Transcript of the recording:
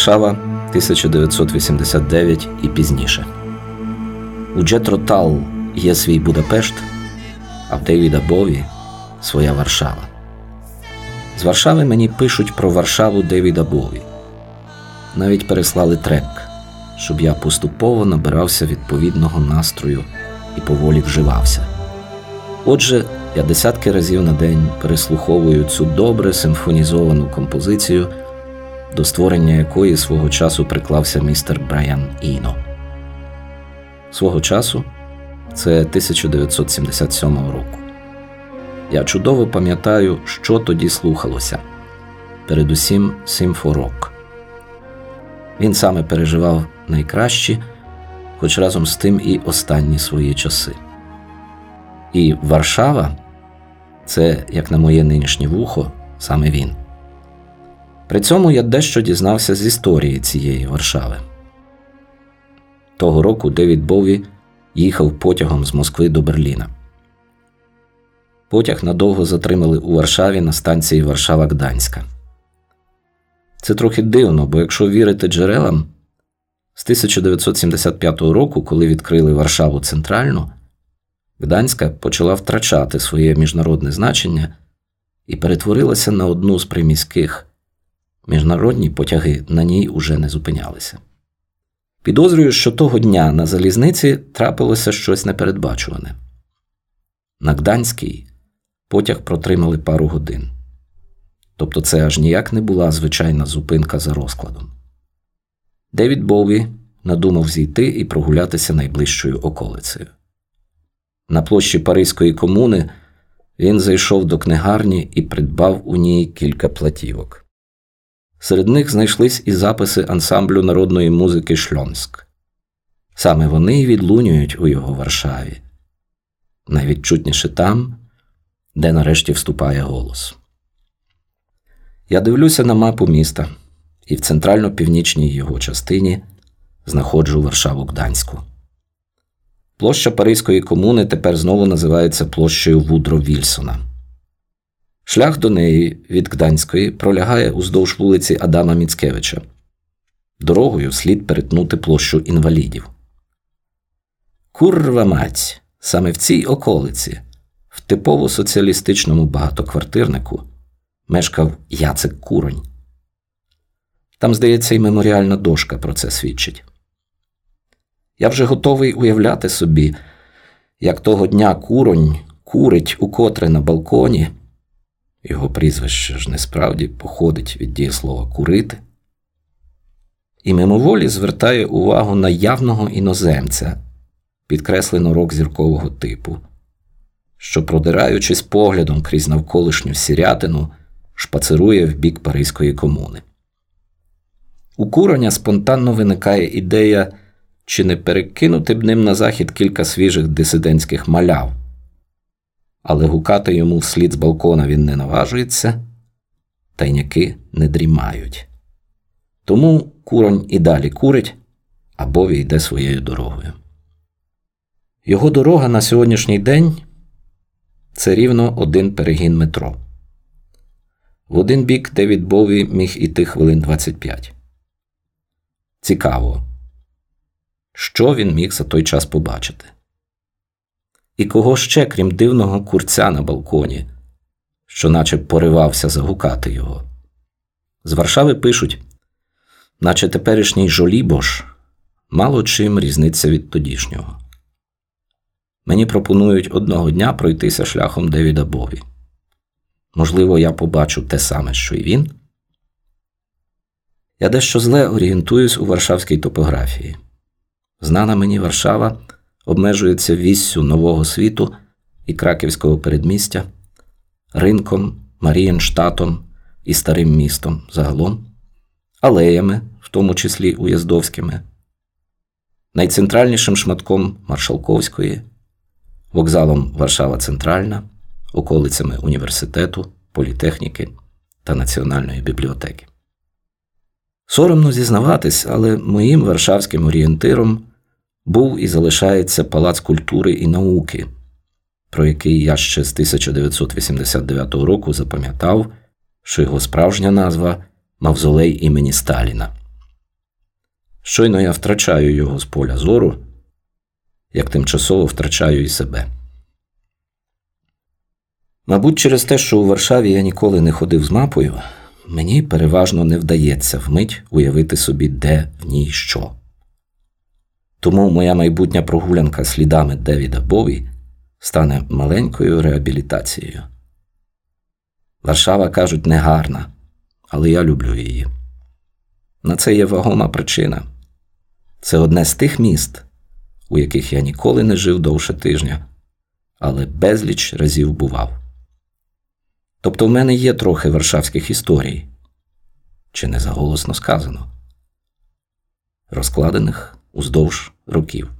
Варшава 1989 і пізніше. У Джетро Тал є свій Будапешт, а в Девіда Бові своя Варшава. З Варшави мені пишуть про Варшаву Девіда Бові. Навіть переслали трек, щоб я поступово набирався відповідного настрою і поволі вживався. Отже, я десятки разів на день переслуховую цю добре симфонізовану композицію, до створення якої свого часу приклався містер Брайан Іно. Свого часу це 1977 року. Я чудово пам'ятаю, що тоді слухалося передусім симфорок. Він саме переживав найкращі, хоч разом з тим і останні свої часи. І Варшава це, як на моє нинішнє вухо, саме він. При цьому я дещо дізнався з історії цієї Варшави. Того року Девід Бові їхав потягом з Москви до Берліна. Потяг надовго затримали у Варшаві на станції Варшава Гданська. Це трохи дивно, бо якщо вірити джерелам, з 1975 року, коли відкрили Варшаву центральну, Гданська почала втрачати своє міжнародне значення і перетворилася на одну з приміських. Міжнародні потяги на ній уже не зупинялися. Підозрюю, що того дня на залізниці трапилося щось непередбачуване. На Гданській потяг протримали пару годин. Тобто це аж ніяк не була звичайна зупинка за розкладом. Девід Боуві надумав зійти і прогулятися найближчою околицею. На площі Паризької комуни він зайшов до книгарні і придбав у ній кілька платівок. Серед них знайшлись і записи ансамблю народної музики Шльонськ. Саме вони й відлунюють у його Варшаві, найвідчутніше там, де нарешті вступає голос. Я дивлюся на мапу міста і в центрально-північній його частині знаходжу Варшаву Гданську. Площа Паризької комуни тепер знову називається площею Вудро Вільсона. Шлях до неї від Гданської пролягає уздовж вулиці Адама Міцкевича. Дорогою слід перетнути площу інвалідів. Курва мать! Саме в цій околиці, в типово соціалістичному багатоквартирнику, мешкав Яцек Куронь. Там, здається, і меморіальна дошка про це свідчить. Я вже готовий уявляти собі, як того дня куронь курить укотре на балконі. Його прізвище ж несправді походить від дієслова курити, і мимоволі звертає увагу на явного іноземця, підкреслено рок зіркового типу, що, продираючись поглядом крізь навколишню сірятину, шпацирує в бік Паризької комуни. У куроня спонтанно виникає ідея, чи не перекинути б ним на захід кілька свіжих дисидентських маляв але гукати йому вслід з балкона він не наважується, тайняки не дрімають. Тому куронь і далі курить, а Бові йде своєю дорогою. Його дорога на сьогоднішній день це рівно один перегін метро. В один бік Девід Бові міг іти хвилин 25. Цікаво, що він міг за той час побачити. І кого ще, крім дивного курця на балконі, що наче поривався загукати його. З Варшави пишуть, наче теперішній жолібош мало чим різниться від тодішнього. Мені пропонують одного дня пройтися шляхом Девіда Бові. Можливо, я побачу те саме, що й він. Я дещо зле орієнтуюсь у варшавській топографії. Знана мені Варшава обмежується віссю нового світу і краківського передмістя, ринком, Марієнштатом і старим містом загалом, алеями, в тому числі уєздовськими, найцентральнішим шматком Маршалковської, вокзалом Варшава Центральна, околицями університету, політехніки та Національної бібліотеки. Соромно зізнаватись, але моїм варшавським орієнтиром був і залишається Палац культури і науки, про який я ще з 1989 року запам'ятав, що його справжня назва Мавзолей імені Сталіна. Щойно я втрачаю його з поля зору, як тимчасово втрачаю і себе. Мабуть, через те, що у Варшаві я ніколи не ходив з мапою, мені переважно не вдається вмить уявити собі, де в ній що. Тому моя майбутня прогулянка слідами Девіда Бові стане маленькою реабілітацією. Варшава, кажуть, негарна, але я люблю її. На це є вагома причина. Це одне з тих міст, у яких я ніколи не жив довше тижня, але безліч разів бував. Тобто в мене є трохи варшавських історій, чи не заголосно сказано, розкладених уздовж років.